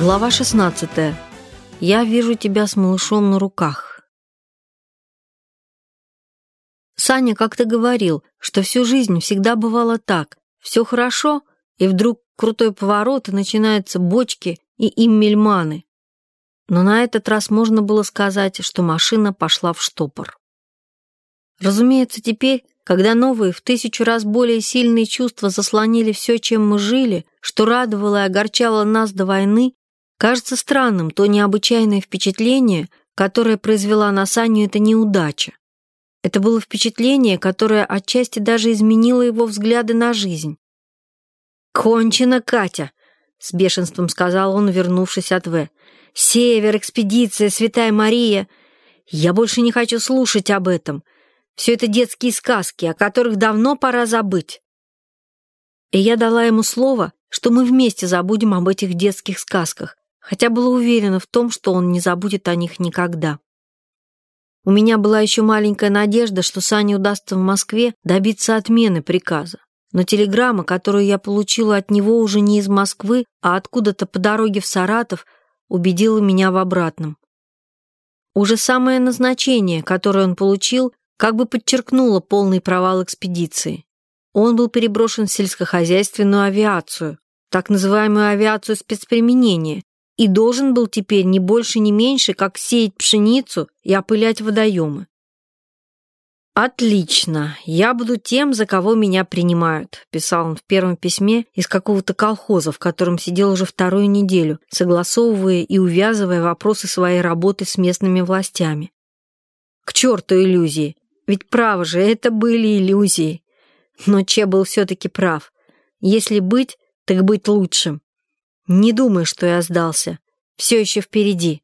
Глава 16. Я вижу тебя с малышом на руках. Саня как-то говорил, что всю жизнь всегда бывало так. Все хорошо, и вдруг крутой поворот, и начинаются бочки и иммельманы. Но на этот раз можно было сказать, что машина пошла в штопор. Разумеется, теперь, когда новые, в тысячу раз более сильные чувства заслонили все, чем мы жили, что радовало и огорчало нас до войны, Кажется странным то необычайное впечатление, которое произвела на Саню эта неудача. Это было впечатление, которое отчасти даже изменило его взгляды на жизнь. «Кончено, Катя!» — с бешенством сказал он, вернувшись от В. «Север, экспедиция, Святая Мария! Я больше не хочу слушать об этом. Все это детские сказки, о которых давно пора забыть». И я дала ему слово, что мы вместе забудем об этих детских сказках, хотя была уверена в том, что он не забудет о них никогда. У меня была еще маленькая надежда, что Сане удастся в Москве добиться отмены приказа. Но телеграмма, которую я получила от него уже не из Москвы, а откуда-то по дороге в Саратов, убедила меня в обратном. Уже самое назначение, которое он получил, как бы подчеркнуло полный провал экспедиции. Он был переброшен в сельскохозяйственную авиацию, так называемую авиацию спецприменения, и должен был теперь не больше, не меньше, как сеять пшеницу и опылять водоемы. «Отлично! Я буду тем, за кого меня принимают», писал он в первом письме из какого-то колхоза, в котором сидел уже вторую неделю, согласовывая и увязывая вопросы своей работы с местными властями. К черту иллюзии! Ведь право же, это были иллюзии. Но Че был все-таки прав. Если быть, так быть лучшим. Не думай, что я сдался. Все еще впереди.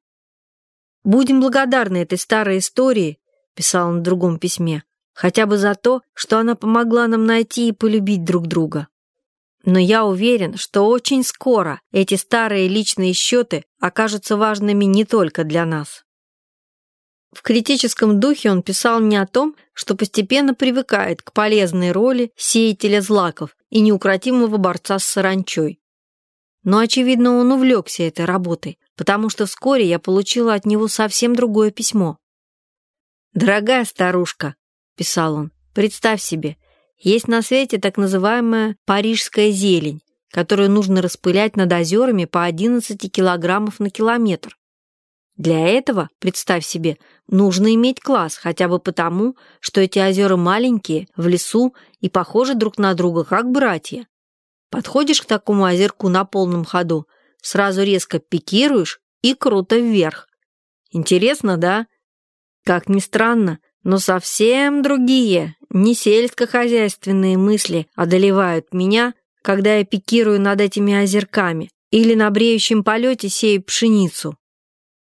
Будем благодарны этой старой истории, писал он в другом письме, хотя бы за то, что она помогла нам найти и полюбить друг друга. Но я уверен, что очень скоро эти старые личные счеты окажутся важными не только для нас. В критическом духе он писал не о том, что постепенно привыкает к полезной роли сеятеля злаков и неукротимого борца с саранчой, но, очевидно, он увлекся этой работой, потому что вскоре я получила от него совсем другое письмо. «Дорогая старушка», — писал он, — «представь себе, есть на свете так называемая парижская зелень, которую нужно распылять над озерами по 11 килограммов на километр. Для этого, представь себе, нужно иметь класс, хотя бы потому, что эти озера маленькие, в лесу и похожи друг на друга, как братья. Подходишь к такому озерку на полном ходу, сразу резко пикируешь и круто вверх. Интересно, да? Как ни странно, но совсем другие, не сельскохозяйственные мысли одолевают меня, когда я пикирую над этими озерками или на бреющем полете сею пшеницу.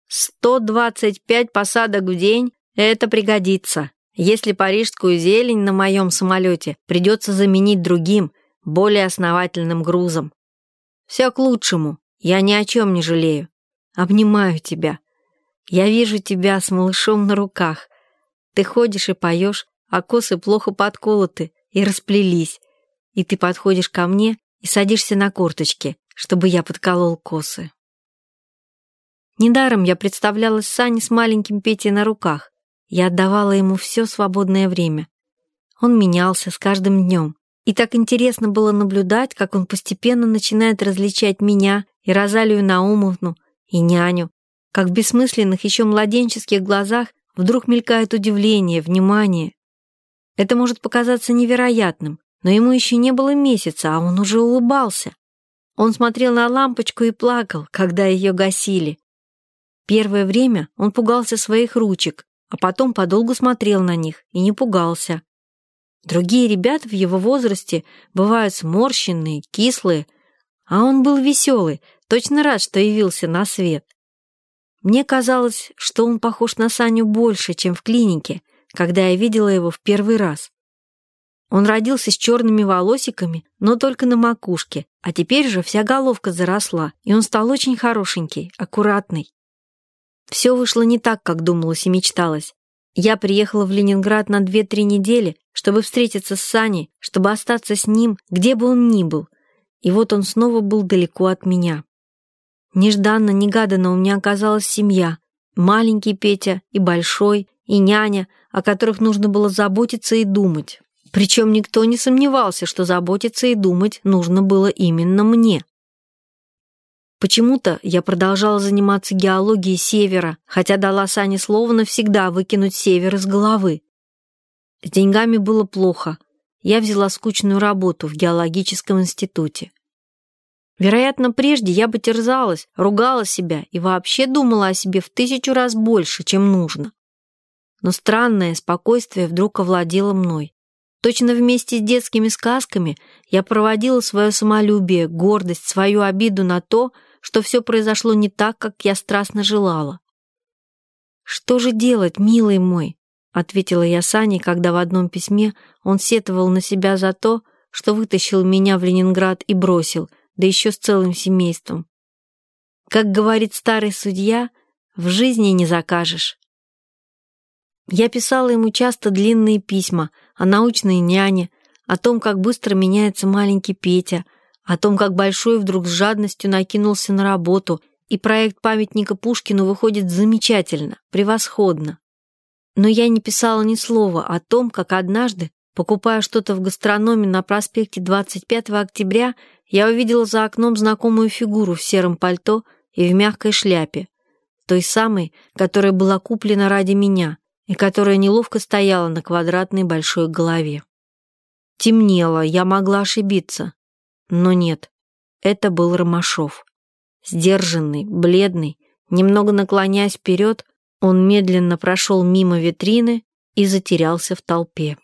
125 посадок в день — это пригодится, если парижскую зелень на моем самолете придется заменить другим, более основательным грузом. Все к лучшему, я ни о чем не жалею. Обнимаю тебя. Я вижу тебя с малышом на руках. Ты ходишь и поешь, а косы плохо подколоты и расплелись. И ты подходишь ко мне и садишься на корточки, чтобы я подколол косы. Недаром я представлялась Сане с маленьким Петей на руках. Я отдавала ему все свободное время. Он менялся с каждым днем. И так интересно было наблюдать, как он постепенно начинает различать меня и Розалию Наумовну, и няню, как в бессмысленных еще младенческих глазах вдруг мелькает удивление, внимание. Это может показаться невероятным, но ему еще не было месяца, а он уже улыбался. Он смотрел на лампочку и плакал, когда ее гасили. Первое время он пугался своих ручек, а потом подолгу смотрел на них и не пугался. Другие ребята в его возрасте бывают сморщенные, кислые, а он был веселый, точно рад, что явился на свет. Мне казалось, что он похож на Саню больше, чем в клинике, когда я видела его в первый раз. Он родился с черными волосиками, но только на макушке, а теперь же вся головка заросла, и он стал очень хорошенький, аккуратный. Все вышло не так, как думалось и мечталось. Я приехала в Ленинград на 2-3 недели, чтобы встретиться с Саней, чтобы остаться с ним, где бы он ни был. И вот он снова был далеко от меня. Нежданно-негаданно у меня оказалась семья. Маленький Петя и большой, и няня, о которых нужно было заботиться и думать. Причем никто не сомневался, что заботиться и думать нужно было именно мне. Почему-то я продолжала заниматься геологией севера, хотя дала Сане слово навсегда выкинуть север из головы. С деньгами было плохо. Я взяла скучную работу в геологическом институте. Вероятно, прежде я бы терзалась, ругала себя и вообще думала о себе в тысячу раз больше, чем нужно. Но странное спокойствие вдруг овладело мной. Точно вместе с детскими сказками я проводила свое самолюбие, гордость, свою обиду на то, что все произошло не так, как я страстно желала. «Что же делать, милый мой?» — ответила я Сане, когда в одном письме он сетовал на себя за то, что вытащил меня в Ленинград и бросил, да еще с целым семейством. Как говорит старый судья, в жизни не закажешь. Я писала ему часто длинные письма о научной няне, о том, как быстро меняется маленький Петя — о том, как Большой вдруг с жадностью накинулся на работу, и проект памятника Пушкину выходит замечательно, превосходно. Но я не писала ни слова о том, как однажды, покупая что-то в гастрономе на проспекте 25 октября, я увидела за окном знакомую фигуру в сером пальто и в мягкой шляпе, той самой, которая была куплена ради меня и которая неловко стояла на квадратной большой голове. Темнело, я могла ошибиться. Но нет, это был Ромашов. Сдержанный, бледный, немного наклоняясь вперед, он медленно прошел мимо витрины и затерялся в толпе.